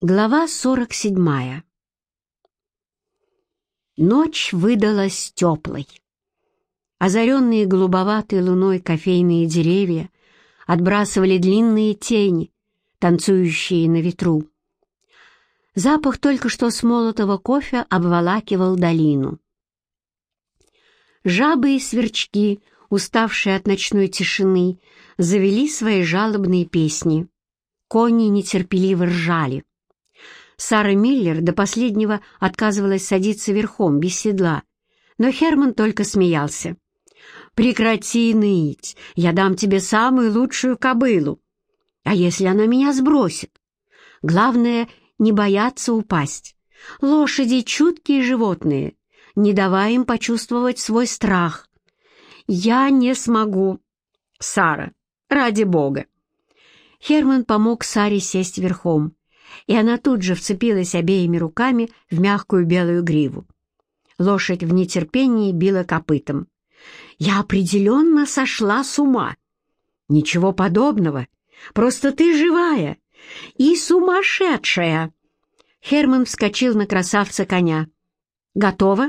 Глава 47 Ночь выдалась теплой. Озаренные голубоватой луной кофейные деревья отбрасывали длинные тени, танцующие на ветру. Запах только что смолотого кофе обволакивал долину. Жабы и сверчки, уставшие от ночной тишины, завели свои жалобные песни. Кони нетерпеливо ржали. Сара Миллер до последнего отказывалась садиться верхом, без седла, но Херман только смеялся. «Прекрати ныть, я дам тебе самую лучшую кобылу. А если она меня сбросит? Главное, не бояться упасть. Лошади — чуткие животные, не давай им почувствовать свой страх. Я не смогу. Сара, ради бога!» Херман помог Саре сесть верхом и она тут же вцепилась обеими руками в мягкую белую гриву. Лошадь в нетерпении била копытом. «Я определенно сошла с ума!» «Ничего подобного! Просто ты живая и сумасшедшая!» Херман вскочил на красавца коня. «Готово?»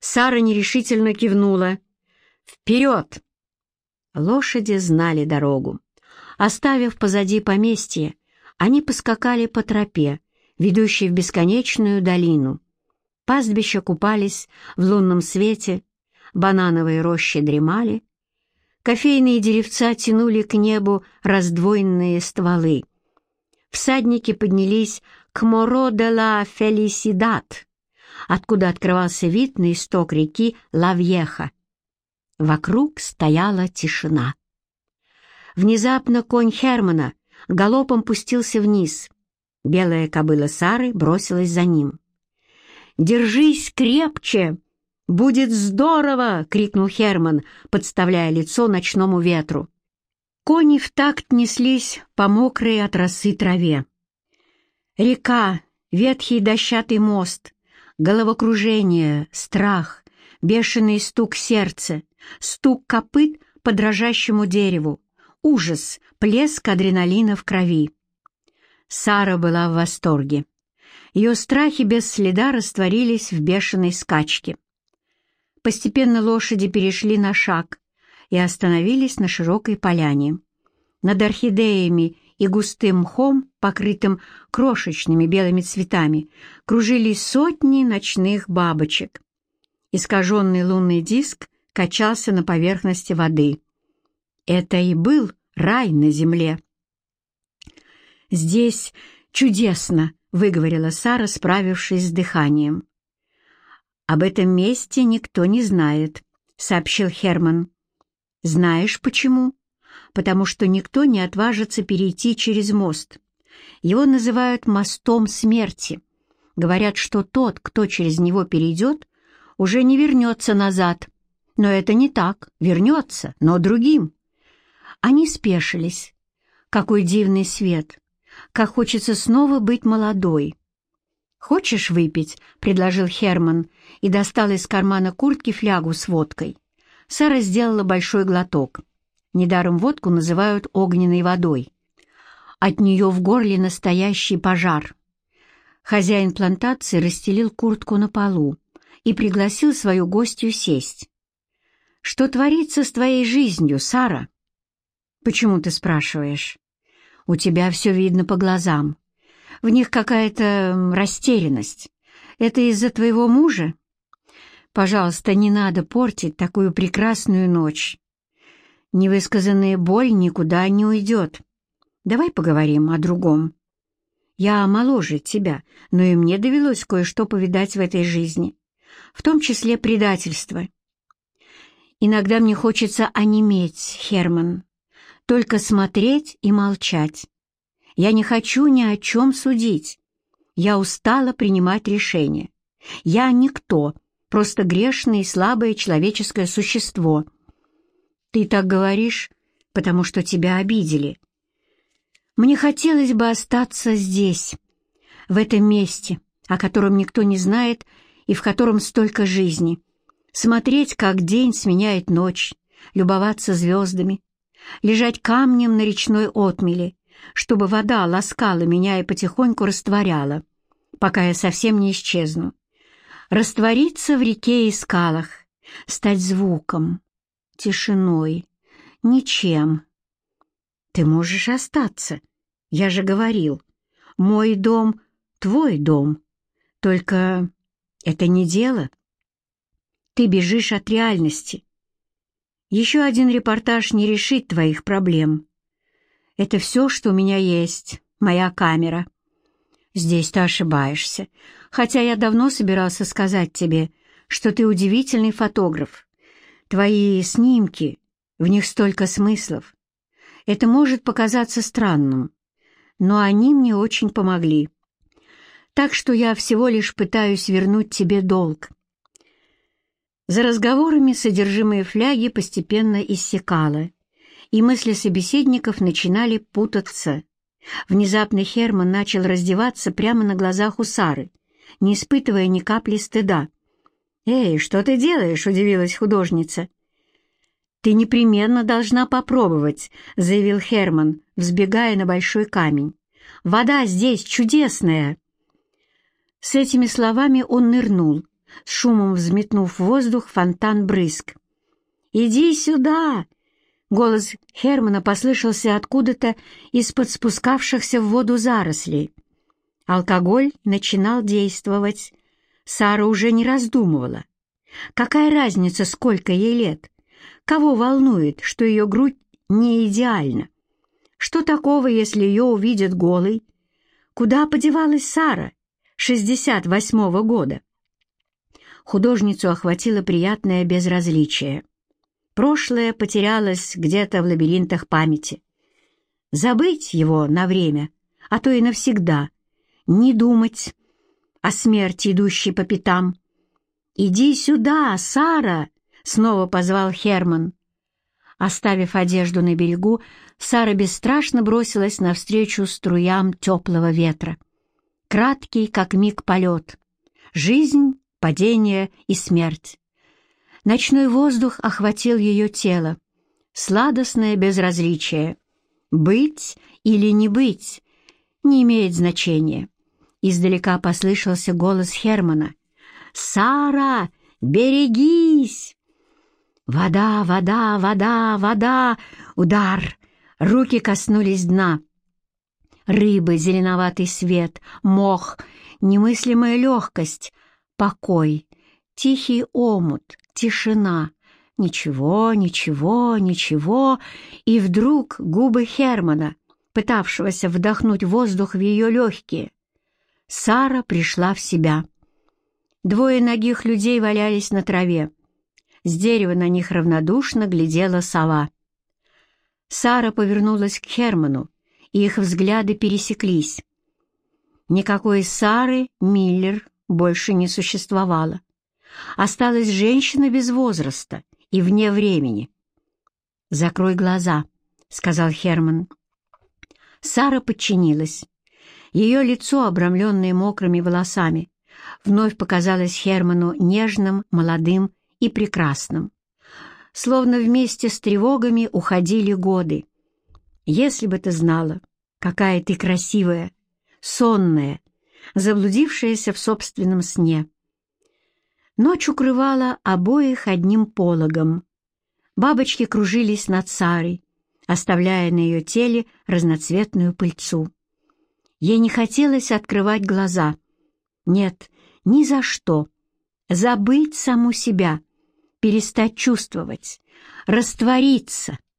Сара нерешительно кивнула. «Вперед!» Лошади знали дорогу. Оставив позади поместье, они поскакали по тропе, ведущей в бесконечную долину. Пастбища купались в лунном свете, банановые рощи дремали, кофейные деревца тянули к небу раздвоенные стволы. Всадники поднялись к Моро де ла Фелисидат, откуда открывался вид на исток реки Лавьеха. Вокруг стояла тишина. Внезапно конь Хермана галопом пустился вниз. Белая кобыла Сары бросилась за ним. «Держись крепче! Будет здорово!» — крикнул Херман, подставляя лицо ночному ветру. Кони в такт неслись по мокрой от росы траве. Река, ветхий дощатый мост, головокружение, страх, бешеный стук сердца, стук копыт по дрожащему дереву, ужас, плеск адреналина в крови. Сара была в восторге. Ее страхи без следа растворились в бешеной скачке. Постепенно лошади перешли на шаг и остановились на широкой поляне. Над орхидеями и густым мхом, покрытым крошечными белыми цветами, кружились сотни ночных бабочек. Искаженный лунный диск качался на поверхности воды. Это и был рай на земле. «Здесь чудесно», — выговорила Сара, справившись с дыханием. «Об этом месте никто не знает», — сообщил Херман. «Знаешь почему? Потому что никто не отважится перейти через мост. Его называют мостом смерти. Говорят, что тот, кто через него перейдет, уже не вернется назад. Но это не так, вернется, но другим. Они спешились. Какой дивный свет! Как хочется снова быть молодой! «Хочешь выпить?» — предложил Херман и достал из кармана куртки флягу с водкой. Сара сделала большой глоток. Недаром водку называют огненной водой. От нее в горле настоящий пожар. Хозяин плантации расстелил куртку на полу и пригласил свою гостью сесть. «Что творится с твоей жизнью, Сара?» «Почему ты спрашиваешь?» «У тебя все видно по глазам. В них какая-то растерянность. Это из-за твоего мужа?» «Пожалуйста, не надо портить такую прекрасную ночь. Невысказанная боль никуда не уйдет. Давай поговорим о другом. Я моложе тебя, но и мне довелось кое-что повидать в этой жизни, в том числе предательство. Иногда мне хочется онеметь, Херман, только смотреть и молчать. Я не хочу ни о чем судить. Я устала принимать решения. Я никто, просто грешное и слабое человеческое существо. Ты так говоришь, потому что тебя обидели. Мне хотелось бы остаться здесь, в этом месте, о котором никто не знает и в котором столько жизни, смотреть, как день сменяет ночь, любоваться звездами, лежать камнем на речной отмеле, чтобы вода ласкала меня и потихоньку растворяла, пока я совсем не исчезну. Раствориться в реке и скалах, стать звуком, тишиной, ничем. Ты можешь остаться, я же говорил. Мой дом — твой дом. Только это не дело. Ты бежишь от реальности. Еще один репортаж не решит твоих проблем. Это все, что у меня есть, моя камера. Здесь ты ошибаешься, хотя я давно собирался сказать тебе, что ты удивительный фотограф. Твои снимки, в них столько смыслов. Это может показаться странным, но они мне очень помогли. Так что я всего лишь пытаюсь вернуть тебе долг. За разговорами содержимое фляги постепенно иссякало, и мысли собеседников начинали путаться. Внезапно Херман начал раздеваться прямо на глазах у Сары, не испытывая ни капли стыда. «Эй, что ты делаешь?» — удивилась художница. «Ты непременно должна попробовать», — заявил Херман, взбегая на большой камень. «Вода здесь чудесная!» С этими словами он нырнул, с шумом взметнув в воздух фонтан брызг. «Иди сюда!» Голос Хермана послышался откуда-то из-под спускавшихся в воду зарослей. Алкоголь начинал действовать. Сара уже не раздумывала. Какая разница, сколько ей лет? Кого волнует, что ее грудь не идеальна? Что такого, если ее увидят голой? Куда подевалась Сара, 68-го года? Художницу охватило приятное безразличие. Прошлое потерялось где-то в лабиринтах памяти. Забыть его на время, а то и навсегда, не думать о смерти, идущей по пятам. «Иди сюда, Сара!» — снова позвал Херман. Оставив одежду на берегу, Сара бесстрашно бросилась навстречу струям теплого ветра. Краткий, как миг полет. Жизнь падение и смерть. Ночной воздух охватил ее тело. Сладостное безразличие. Быть или не быть не имеет значения. Издалека послышался голос Хермана. «Сара, берегись!» «Вода, вода, вода, вода!» Удар! Руки коснулись дна. Рыбы, зеленоватый свет, мох, немыслимая легкость, покой, тихий омут, тишина. Ничего, ничего, ничего. И вдруг губы Хермана, пытавшегося вдохнуть воздух в ее легкие. Сара пришла в себя. Двое ногих людей валялись на траве. С дерева на них равнодушно глядела сова. Сара повернулась к Херману, и их взгляды пересеклись. Никакой Сары Миллер больше не существовало. Осталась женщина без возраста и вне времени. «Закрой глаза», — сказал Херман. Сара подчинилась. Ее лицо, обрамленное мокрыми волосами, вновь показалось Херману нежным, молодым и прекрасным. Словно вместе с тревогами уходили годы. Если бы ты знала, какая ты красивая, сонная, заблудившаяся в собственном сне. Ночь укрывала обоих одним пологом. Бабочки кружились над Сарой, оставляя на ее теле разноцветную пыльцу. Ей не хотелось открывать глаза. Нет, ни за что. Забыть саму себя, перестать чувствовать, раствориться —